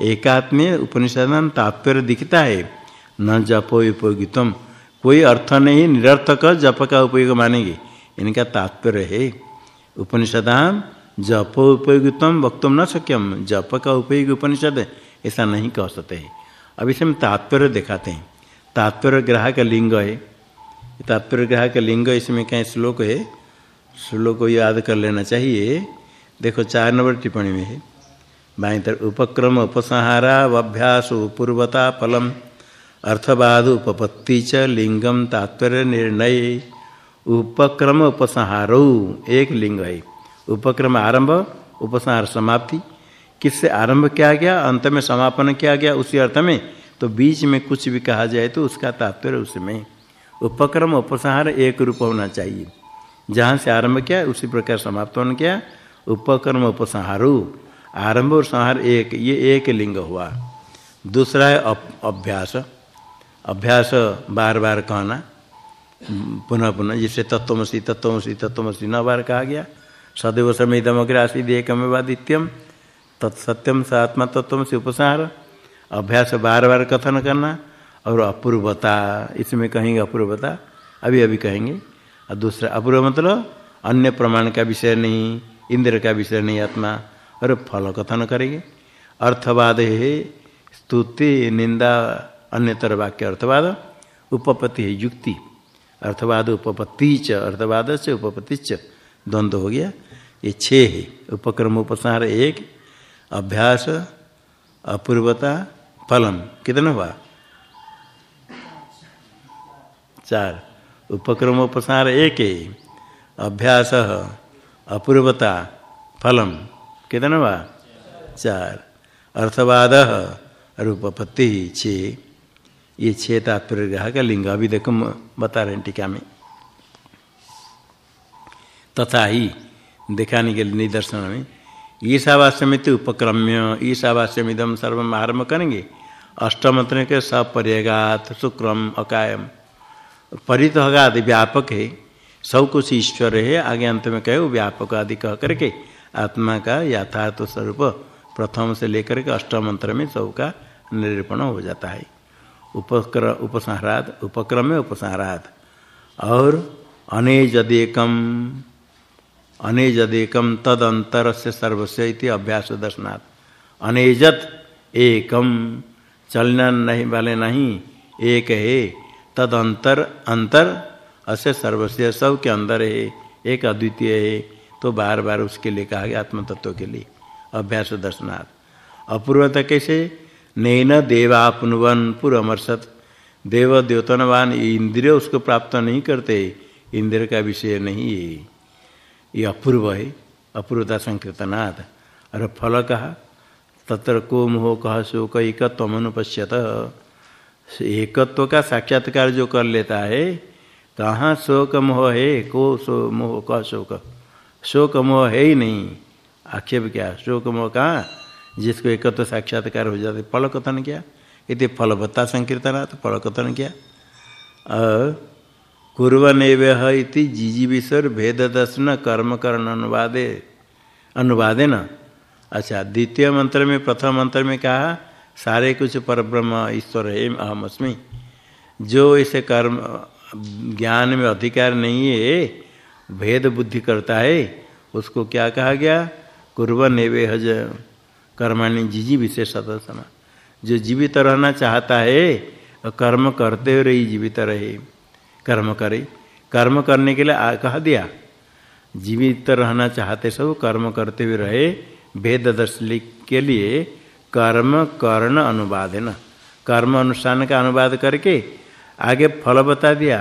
एकात्म उपनिषद तात्पर्य दिखता है। न जपो उपयोगितम। कोई अर्थ नहीं, निरर्थक जप का उपयोग मानेंगे। इनका तात्पर्य है, उपनिषदाम, जप उपयोगितम, वक्तुम न सक्यम जप का उपयोग उपनिषद, ऐसा नहीं कह सकते हैं। अब इसमें तात्पर्य दिखाते हैं। तात्पर्य ग्राहक लिंग है। तात्पर्य ग्राहक लिंग इसमें कहीं श्लोक है। श्लोक को याद कर लेना चाहिए। देखो, चार नंबर टिप्पणी में है। बाई उपक्रम, उपसंहारा अभ्यास पूर्वता, फलम। अर्थवाद उपपत्ति च लिंगम तात्पर्य निर्णय उपक्रम उपसंहारो, एक लिंग है। उपक्रम आरंभ, उपसंहार समाप्ति। किससे आरंभ किया गया? अंत में समापन किया गया उसी अर्थ में। तो बीच में कुछ भी कहा जाए तो उसका तात्पर्य उसमें। उपक्रम उपसंहार एक रूप होना चाहिए। जहाँ से आरंभ किया, उसी प्रकार समाप्त होने किया। उपक्रम उपसंहारो, आरंभ और संहार एक, ये एक लिंग हुआ। दूसरा है अभ्यास। अभ्यास बार बार कहना, पुनः पुनः, जिसे तत्वमसी तत्वमसी तत्वमसी न बार कहा गया। सदैव समय दमग्र आसिद एकमेवादित्यम तत्सत्यम स आत्मा तत्व से उपसार। अभ्यास बार बार कथन करना, और अपूर्वता, इसमें कहेंगे अपूर्वता, अभी अभी कहेंगे। और दूसरा, अपूर्व मतलब अन्य प्रमाण का विषय नहीं, इंद्र का विषय नहीं आत्मा, और फल कथन करेंगे। अर्थवाद है, स्तुति, निंदा अन्यतर वाक्य अर्थवाद, उपपत्ति है युक्ति। अर्थवाद, उपपत्ति च, अर्थवाद से उपपत्ति च। द्वंद्व हो गया। ये छः है। उपक्रम उपसार एक, अभ्यास, अपूर्वता फलम कितना हुआ? चार। उपक्रम उपसार एक है। अभ्यास, अपूर्वता फलम कितना हुआ? चार। अर्थवाद, रूपपत्ति छे ये छे तात्पर्य का लिंग। अभी देखो बता रहे हैं टीका में। तथा ही दिखाने के लिए निदर्शन में, ईशावास्यमित उपक्रम्य ईशावास्यम इदम सर्वम आरंभ करेंगे। अष्टमंत्र के सपर्यगात शुक्रम अकायम परित हगात व्यापक है। सब कुछ ईश्वर है। आगे अंत में कहे, व्यापक आदि कह करके आत्मा का यथार्थ स्वरूप प्रथम से लेकर के अष्टमंत्र में सबका निरूपण हो जाता है। उपक्र उपसंहारात उपक्रम में उपसंहारात और अनेजदेकम अनेजदेकम तदंतर से सर्वस्व इति अभ्यास दर्शनात्। अनेजत एकम, चलना नहीं, वाले नहीं, एक है तद अंतर अंतर अस्य सर्वस्व सब के अंदर है, एक अद्वितीय है तो बार बार उसके लिए कहा गया आत्म तत्व के लिए अभ्यास दर्शनार्थ अपूर्वता कैसे? नैन देवापनुवन पुरमर्शत देव द्योतनवान इंद्रिय उसको प्राप्त नहीं करते, इंद्र का विषय नहीं है। ये अपूर्व है, अपूर्वता संकीर्तनाथ और फल कहा, तत्र को मोह कह, शोक एकत्व अनुपश्यत एकत्व का साक्षात्कार जो कर लेता है, कहाँ शोक मोह है, को सो मोह कह शोक। शोक मोह है ही नहीं। आक्षेप क्या? शोक मोह कहाँ? जिसको एकत्व साक्षात्कार हो जाते फल कथन किया। इति फलवत्ता संकीर्तना तो फल कथन किया कुरन इति जिजीविश्वर भेद दर्शन कर्म करण अनुवादे अनुवादे न। अच्छा द्वितीय मंत्र में, प्रथम मंत्र में कहा, सारे कुछ परब्रह्म ईश्वर है अहम अस्मि जो इसे कर्म, ज्ञान में अधिकार नहीं है, भेद बुद्धि करता है, उसको क्या कहा गया? कुर्बन एवे हज कर्माणी जीजी विशेष सदस्य जो जीवित रहना चाहता है, और कर्म करते हुए रही जीवित रहे। कर्म करे। कर्म करने के लिए कह दिया। जीवित रहना चाहते सब कर्म करते हुए रहे। भेद दर्शली के लिए कर्म कर्ण अनुवाद है ना। कर्म अनुष्ठान का अनुवाद करके आगे फल बता दिया।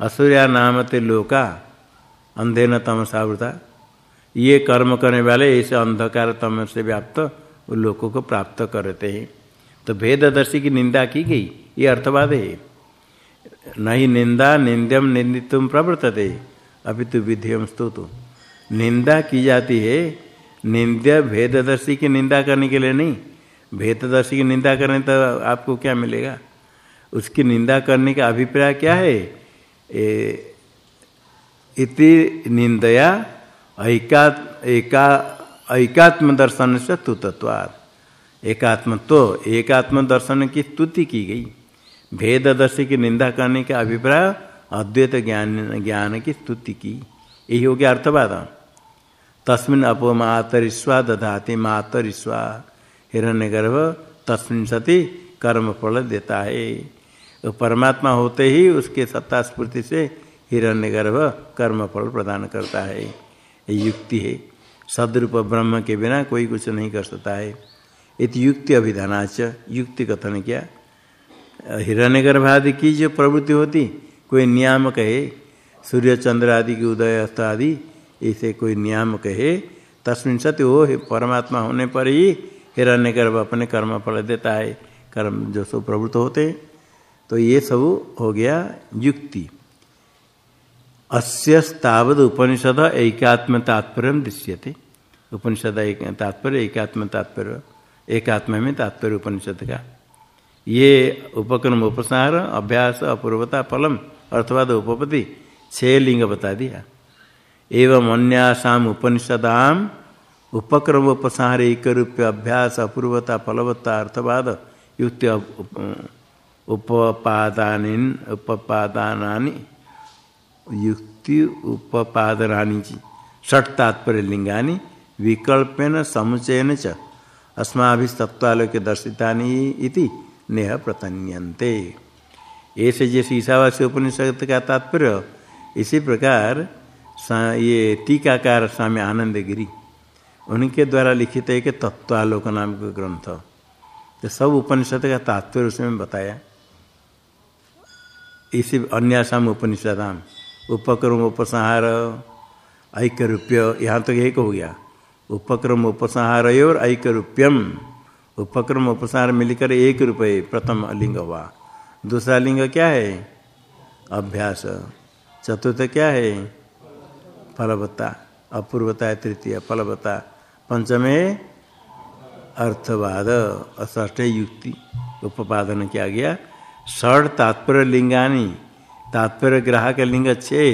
असुर्या नामते लोका अंधे न तमसावृता ये कर्म करने वाले ऐसे अंधकार तम से व्याप्त लोगों को प्राप्त करते हैं। तो भेददर्शी की निंदा की गई ये अर्थवाद है। नहीं निंदा निंद्यम निंदितुम प्रवर्तते अभी तो विधियम स्तुतु। निंदा की जाती है निंद्य भेददर्शी की निंदा करने के लिए नहीं। भेददर्शी की निंदा करने तो आपको क्या मिलेगा? उसकी निंदा करने का अभिप्राय क्या है? ए, इति निंदया ऐका एका ऐकात्म दर्शन से तुतत्वात् एकात्म तो एकात्म दर्शन की स्तुति की गई। भेददर्शी की निंदा करने का अभिप्राय, अद्वैत ज्ञान ज्ञान की स्तुति की। यही हो गया अर्थवाद। तस्मिन अपो मातरिस्वा दधाति मातरिस्वा हिरण्य गर्भ तस्मिन सती कर्म फल देता है तो परमात्मा होते ही उसके सत्ता स्फूर्ति से हिरण्य गर्भ कर्म फल प्रदान करता है। ये युक्ति है। सदरूप ब्रह्म के बिना कोई कुछ नहीं कर सकता है। इत युक्ति अभिधानाच युक्ति कथन क्या? हिरण्य गर्भ आदि की जो प्रवृत्ति होती, कोई नियामक है सूर्य, चंद्र आदि की उदय अस्त आदि, इसे कोई नियम कहे, तस्मिन सत्य वो परमात्मा होने पर ही हिरण्य गर्भ अपने कर्म फल देता है। कर्म जो सो प्रवृत्त होते तो ये सब हो गया युक्ति। अस्तावद उपनिषद एकात्म तात्पर्य दृश्यते। उपनिषद एक तात्पर्य एकात्म तात्पर्य एकात्म में तात्पर्य उपनिषद का ये उपक्रम उपसार, अभ्यास, अपूर्वता, फलम, अर्थवाद उपपति छह लिंग बता दिया। एवं अन्यासाम उपनिषदाम उपक्रम उपसार एक रूप अभ्यास, अपूर्वता, फलवत्ता, अर्थवाद, युक्ति उपपादानी उपपादानी युक्ति उपादनानी षट तात्पर्य लिंगानी विकल्पेन, समुचयन च अस्माभिस्तत्वालोक्य दर्शितानि इति नेह प्रतन्यन्ते। ऐसे जैसे ईशावासी उपनिषद का तात्पर्य, इसी प्रकार ये टीकाकार स्वामी आनंद गिरी उनके द्वारा लिखित एक तत्वालोक नाम का ग्रंथ तो सब उपनिषद का तात्पर्य उसमें बताया। इसी अन्यासाम उपनिषदाम उपक्रम उपसंहार ऐक्य रूप्य यहाँ तक एक हो गया। उपक्रम उपसंहार और ऐक्य रूप्यम उपक्रम उपसंहार मिलकर एक रुपये, प्रथम लिंग हुआ। दूसरा लिंग क्या है? अभ्यास। चतुर्थ क्या है? फलवत्ता। अपूर्वता है तृतीय, फलवत्ता। पंचमे, अर्थवाद। ष्ठ युक्ति। उपादन किया गया? षड तात्पर्य लिंगानी। तात्पर्य ग्राहक लिंग छे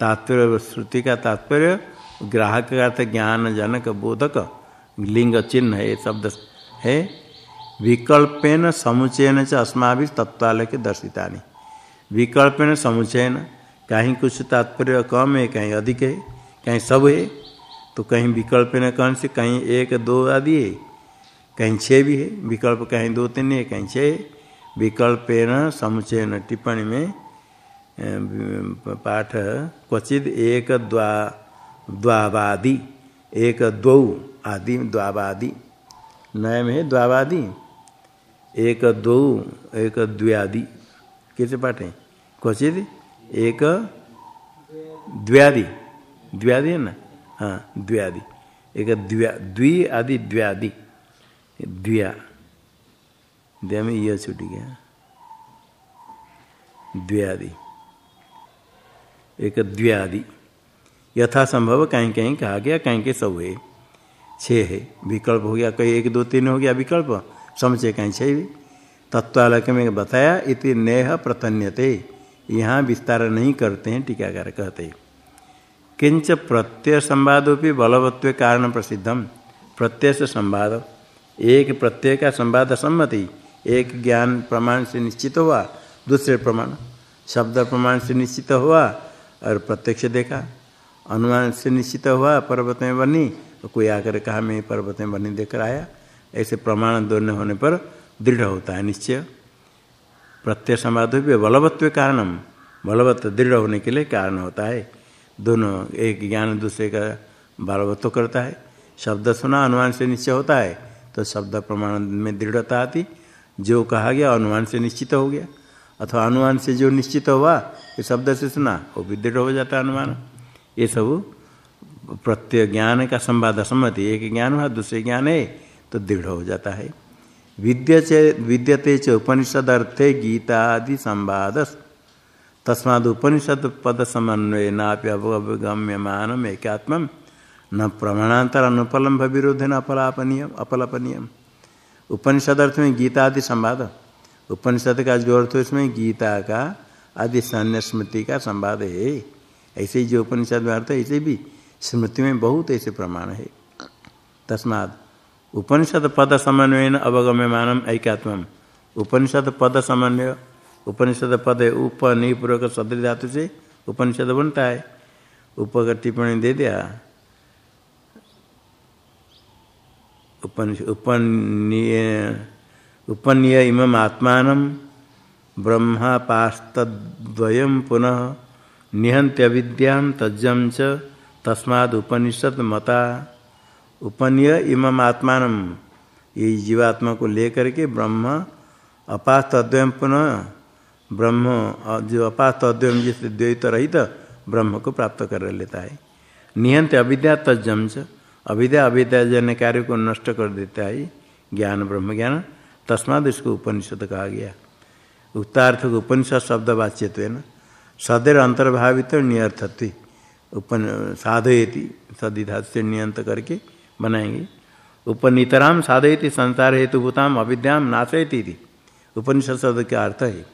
तात्पर्य श्रुति का तात्पर्य, ग्राहक का अर्थ ज्ञान जनक बोधक लिंग चिन्ह है, शब्द, है, विकल्पेन समुचयन च अस्मा तत्वालय के दर्शिता विकल्पेन समुचयन, कहीं कुछ तात्पर्य कम है कहीं अधिक है, कहीं सब है तो कहीं विकल्प न कौन से, कहीं एक, दो आदि है, कहीं छः भी है, विकल्प कहीं दो, तीन है, कहीं छः विकल्प न समुचय टिप्पणी में पाठ क्वचित एक द्वा द्वावादि एक द्वौ आदि, द्वावादि। नय में द्वावादि एक दो एक द्व्यादि कैसे पाठ है? क्वचित एक द्व्यादि। द्व्यादि है ना? हाँ द्व्यादि। एक द्व्या, द्वि आदि द्व्यादि। द्व्या। द्व्या में यह छूट गया। द्व्यादि। एक द्व्यादि। यथा संभव कहीं कहीं कहा गया कहीं के सब है छः है, विकल्प हो गया कहीं एक, दो, तीन हो गया, विकल्प। समझे कहीं छः भी। तत्वालक में बताया, इति नेह प्रतन्यते। यहाँ विस्तार नहीं करते हैं, टीकाकार कहते किंच प्रत्यय संवादोपि बलवत्व कारण प्रसिद्धम। प्रत्यय से संवाद। एक प्रत्यय का संवाद सम्मति। एक ज्ञान प्रमाण से निश्चित हुआ, दूसरे प्रमाण। शब्द प्रमाण से निश्चित हुआ और प्रत्यक्ष देखा। अनुमान से निश्चित हुआ, पर्वत में बनी तो कोई आकर कहा, मैं पर्वत में बनी देकर आया। ऐसे प्रमाण दोनों होने पर दृढ़ होता है निश्चय। प्रत्यय भी बलवत्व कारणम। बलवत्व दृढ़ होने के लिए कारण होता है। दोनों, एक ज्ञान दूसरे का बलवत्व करता है। शब्द सुना अनुमान से निश्चय होता है तो शब्द प्रमाण में दृढ़ता आती। जो कहा गया अनुमान से निश्चित हो गया। अथवा अनुमान से जो निश्चित हुआ ये शब्द से सुना, वो भी दृढ़ हो जाता है अनुमान। ये सब प्रत्यय ज्ञान का संवाद सम्मति एक ज्ञान हुआ, दूसरे ज्ञान है तो दृढ़ हो जाता है। विद्य चे विद्यते च उपनिषद अर्थे गीता आदि संवाद। तस्माद उपनिषद पद समन्वय नाप्य अवगम्यमान एकात्म न प्रमाणांतर अनुपलम्भ विरोध न अपलापनीय अपलापनीय उपनिषद अर्थ में गीता आदि संवाद। उपनिषद का जो अर्थ है इसमें गीता का आदि सैन्य स्मृति का संवाद है। ऐसे ही जो उपनिषद में अर्थ ऐसे भी स्मृति में बहुत ऐसे प्रमाण है। तस्माद उपनिषद पद समन्वय अवगम्यमान ऐकात्म उपनिषद पद समन्वय, उपनिषद पद है उप निपूर्वक सदृ धातु से उपनिषद बनता है। उप का टिप्पणी दे दिया। उपन्य इमं आत्मान ब्रह्मापास्तद्वयं पुनः निहंत्य विद्या तज्जम च तस्माद उपनिषद मता। उपन्य इमं आत्मान, ये जीवात्मा को लेकर के ब्रह्म अद्वयम पुनः ब्रह्म, जो अद्वैम जिससे द्वैत रहित, ब्रह्म को प्राप्त कर लेता है। निहंत अविद्या तजम च, अविद्या अविद्या जन कार्य को नष्ट कर देता है। ज्ञान ब्रह्म ज्ञान, तस्माद इसको उपनिषद कहा गया। उत्तार्थ को उपनिषद शब्द वाच्यत्व सदैव अंतर्भावित नियर्थत्व उपन, साधयती सदिधा से नियंत करके बनाएँगे। उपनितराम साधयती संसार हेतुभूताम अविद्याम नाशयती उपनिषद शब्द का अर्थ है,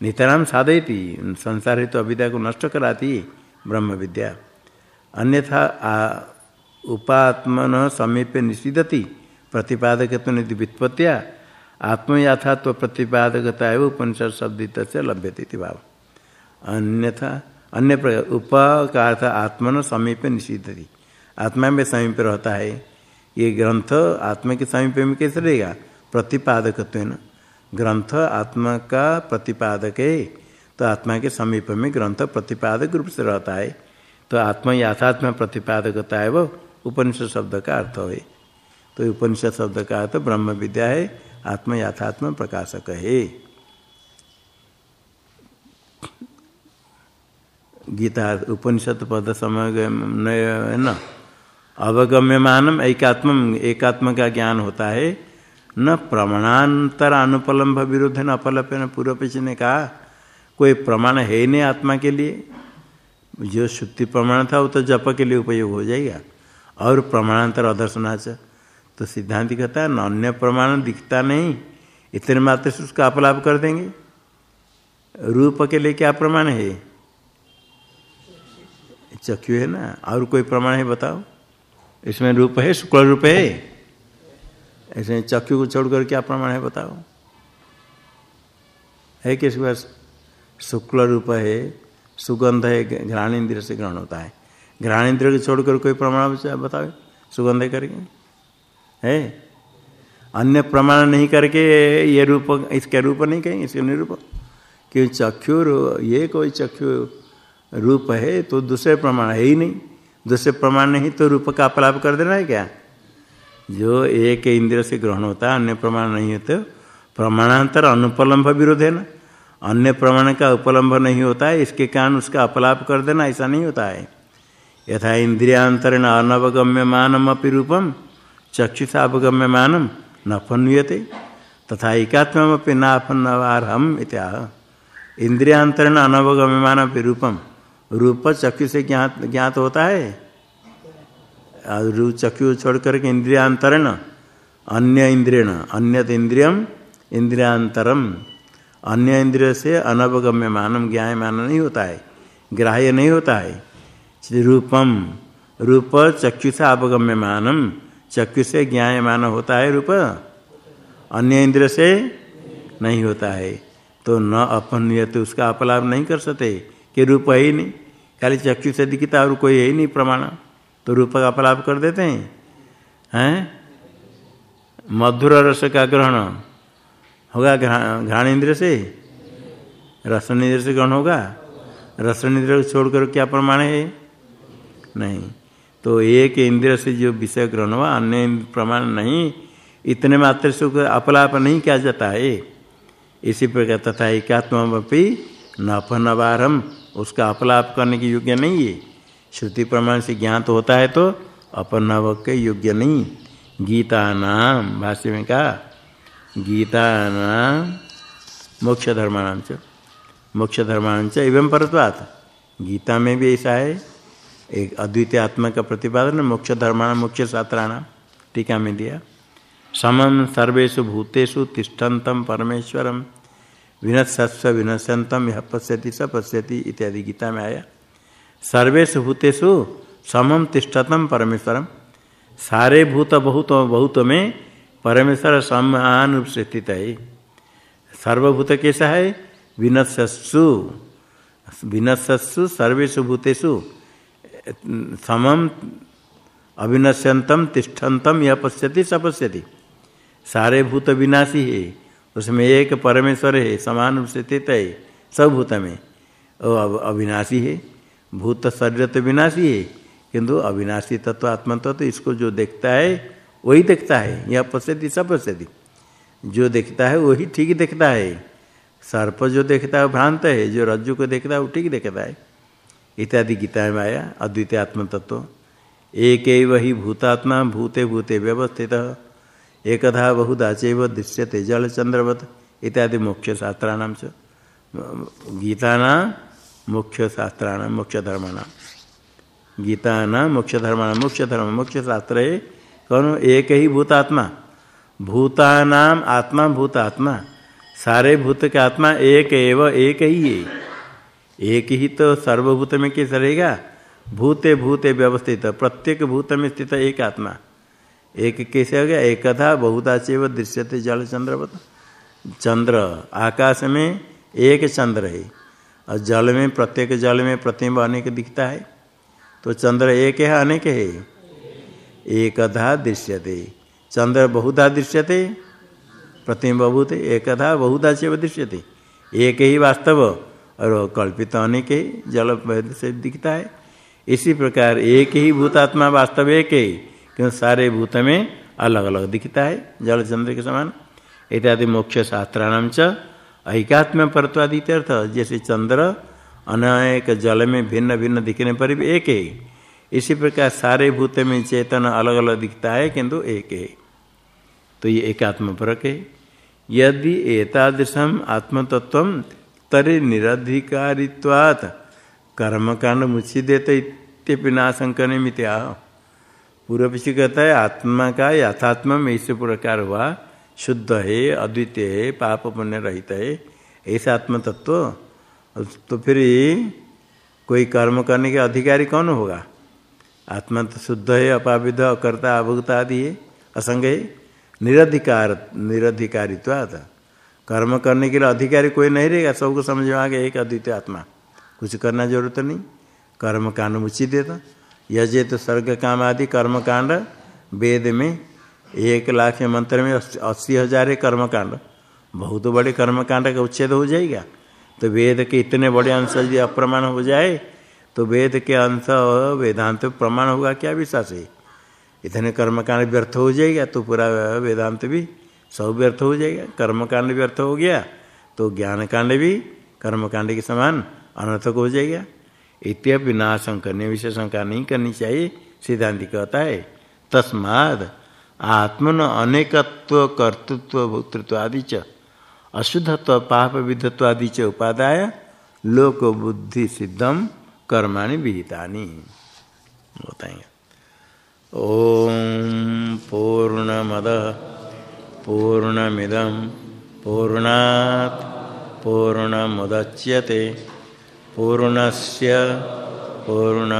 नितराम साधयती संसार हेतु अविद्या को नष्ट कराती ब्रह्म विद्या। अन्यथा उपात्मन समीपे निषिदति प्रतिपादक व्युत्पत्तिया आत्मयाथात्व प्रतिपादकता है, उपनिषद शब्दित से लभ्यते भाव। अन्यथा, अन्य प्रकार उप का अर्थ आत्मन समीप निषिद्धति। आत्मा में समीप रहता है। ये ग्रंथ आत्मा के समीप में कैसे रहेगा? प्रतिपादक ग्रंथ आत्मा का प्रतिपादक है तो आत्मा के समीप में ग्रंथ प्रतिपादक रूप से रहता है। तो आत्मा यथात्मा प्रतिपादकता है, वो उपनिषद शब्द का अर्थ है। तो उपनिषद शब्द का अर्थ ब्रह्म विद्या है आत्म यथात्म प्रकाशक है। गीता उपनिषद पद समय न? अवगम्य मानम एकात्म एकात्म का ज्ञान होता है। न प्रमाणांतर अनुपलम्भ विरुद्ध न अपलप न पूर्व पीछे ने कहा, कोई प्रमाण है ही नहीं आत्मा के लिए? जो शुद्धि प्रमाण था, वो तो जप के लिए उपयोग हो जाएगा। और प्रमाणांतर अदर्शनाच। तो सिद्धांत कहता है, अन्य प्रमाण दिखता नहीं, इतने मात्र से उसका अपलाप कर देंगे। रूप के लिए क्या प्रमाण है? चक्षु है ना, और कोई प्रमाण है बताओ। इसमें रूप है, शुक्ल रूप है। ऐसे चक्षु को छोड़कर क्या प्रमाण है बताओ। है किसके पास शुक्ल रूप है, सुगंध है, घ्राण इंद्र से ग्रहण होता है। घ्राण इंद्र को छोड़कर कोई प्रमाण बताओ, सुगंध करके। है? अन्य प्रमाण नहीं करके ये रूप, इसके रूप नहीं कहेंगे, इसके निरूप। क्यों? चक्षु ये कोई चक्षु रूप है तो दूसरे प्रमाण है ही नहीं। दूसरे प्रमाण नहीं तो रूप का अपलाप कर देना है क्या? जो एक इंद्र से ग्रहण होता है, अन्य प्रमाण नहीं होते, प्रमाणांतर अनुपलम्भ विरोध है ना। अन्य प्रमाण का उपलम्भ नहीं होता है, इसके कारण उसका अपलाप कर देना, ऐसा नहीं होता है। यथा इंद्रियांतरण अनवगम्य मानम अपनी रूपम। चक्षुषावगम्य मानम न फन्यते तथा एकात्मपि नाफन्नवारहम इत्या इंद्रियांतरण अनवगम्य मानम रूपम रूप चक्षु से ज्ञात ज्ञात होता है। रूप चक्षु छोड़ करके इंद्रियांतरण अन्य इंद्रियण अन्य इंद्रियम इंद्रियांतरम अन्य इंद्रिय से अनवगम्य मानम ज्ञायमान नहीं होता है, ग्राह्य नहीं होता है। रूपम रूप चक्षु से अवगम्य मानम चक्षु से ज्ञायमान होता है रूप, अन्य इंद्र से नहीं होता है। तो न अपन तो उसका अपलाभ नहीं कर सकते, कि रूप है ही नहीं। खाली चक्षु से दिखता और कोई है ही नहीं प्रमाण। तो रूप का अपलाभ कर देते हैं। हैं? मधुर रस का ग्रहण होगा घ्राण इंद्र से? रसन इंद्र से ग्रहण होगा। रसन इंद्र को छोड़कर क्या प्रमाण है? नहीं। तो एक इंद्र से जो विषय ग्रहण हुआ, अन्य प्रमाण नहीं, इतने मात्र से अपलाप नहीं किया जाता है। इसी प्रकार तथा एकात्मी न अपनवारम उसका अपलाप करने के योग्य नहीं है। श्रुति प्रमाण से ज्ञात होता है तो अपनव के योग्य नहीं। गीता नाम भाष्य में कहा गीता नाम मोक्ष धर्माणाम च मोक्ष धर्मांच एवं परत्वात्। गीता में भी ऐसा है। एक अद्वितीय आत्मा का प्रतिपादन, मोक्ष धर्माणाम मोक्ष शास्त्राणाम टीका में दिया। समम सर्वेषु भूतेषु तिष्ठन्तम परमेश्वरम विनश्यस्व विनश्यंतम यह पश्यति स पश्यति इत्यादि गीता में आया। सर्वेषु भूतेषु समम तिष्ठतम परमेश्वरम सारे भूत बहुत बहुत में परमेश्वर समान रूप से स्थित है सर्वभूत कैसा है? विनश्यसु विनश्यसु सर्वेषु भूतेषु समम अविनश्यंतम तिष्ठन्तम यह पश्यति स पश्यति सारे भूत विनाशी है, उसमें एक परमेश्वर है, समान रूप से स्थित है, सब भूत में। वो अविनाशी है, भूत शरीर तो विनाशी है, किंतु अविनाशी तत्व आत्मा तत्व, इसको जो देखता है, वही देखता है यह पश्यति सब पश्यति जो देखता है, वही ठीक देखता है। सर्प जो देखता है, भ्रांत है, जो रज्जु को देखता है, वो ठीक देखता है। इत्यादि गीता में आया अद्वितीय आत्म तत्व। एक वही भूतात्मा भूते भूते व्यवस्थित, एकधा बहुधा चैव दृश्यते जल चंद्रवत इत्यादि मोक्ष शास्त्राणाम च। गीता मुख्य शास्त्राण मोक्ष धर्माणाम गीता न मोक्ष धर्माणाम मोक्ष धर्म मोक्ष शास्त्र है कौन एक ही भूतात्मा। भूतानाम आत्मा भूतात्मा। सारे भूत का आत्मा एक एव, एक ही है एक ही तो सर्वभूत में कैसे रहेगा? भूते भूते व्यवस्थित, प्रत्येक भूत में स्थित एक आत्मा। एक कैसे हो गया? एकधा बहुधा चेव दृश्यते जल चंद्रवत। चंद्र, आकाश में एक चंद्र है। और जल में, प्रत्येक जल में प्रतिम्ब अनेक दिखता है। तो चंद्र एक है, अनेक है? एकधा दृश्यते। चंद्र बहुधा दृश्यते, प्रतिम्ब बहुत एकधा बहुधा चेव दृश्यते। एक ही वास्तव। और कल्पित अनेक है जल से दिखता है। इसी प्रकार एक ही भूतात्मा वास्तव एक है क्योंकि सारे भूत में अलग अलग दिखता है जल चंद्र के समान। इत्यादि मोक्ष शास्त्राणाम च ऐकात्म परत्वादित अर्थ, जैसे चंद्र अनेक जल में भिन्न भिन्न दिखने पर भी एक है। इसी प्रकार सारे भूत में चेतन अलग अलग दिखता है, किंतु एक है। तो ये एकात्म परक है। यदि एतादृशम आत्मतत्व तरी निरधिकारित्वात्। कर्मकांड मुच्छिदेत इत्यपि नाशंकने मित्या पूर्व पीछे कहता है, आत्मा का यथात्म में इस प्रकार हुआ, शुद्ध है, अद्वितीय है, पाप पुण्य रहित है, ऐसा आत्म तत्व तो फिर कोई कर्म करने के अधिकारी कौन होगा? आत्मा तो शुद्ध है, अपाविध, अकर्ता अभुगता आदि है, असंग है। निरधिकार, निरधिकारित्वात। कर्म करने के लिए अधिकारी कोई नहीं रहेगा, सबको समझ में आ गया, एक अद्वितीय आत्मा। कुछ करना ज़रूरत नहीं। कर्म कांड उचित देता। यजे तो स्वर्ग काम आदि, कर्म कांड, वेद में एक लाख मंत्र में अस्सी हज़ार कर्म कांड। बहुत बड़े कर्म कांड का उच्छेद हो जाएगा। तो वेद के इतने बड़े अंश यदि अप्रमाण हो जाए तो वेद के अंश वेदांत प्रमाण होगा, क्या विश्वास है? इतने कर्मकांड व्यर्थ हो जाएगा तो पूरा वेदांत भी सब व्यर्थ हो जाएगा, कर्मकांड व्यर्थ हो गया तो ज्ञान कांड भी कर्मकांड के समान अनर्थक हो जाएगा। इत्यपि नाशं करने विषय शंका नहीं करनी चाहिए, सिद्धांत कहता है, तस्माद आत्मन अनेकत्व कर्तृत्व भोक्तृत्व आदि च, अशुद्धत्व पाप विधत्व आदि च उपादाय लोक बुद्धि सिद्धम कर्माणि विहितानि। बताएँगे। ओम पूर्णमद पूर्णमिदम पूर्णात् पूर्णमुदच्यते पूर्णस्य पूर्ण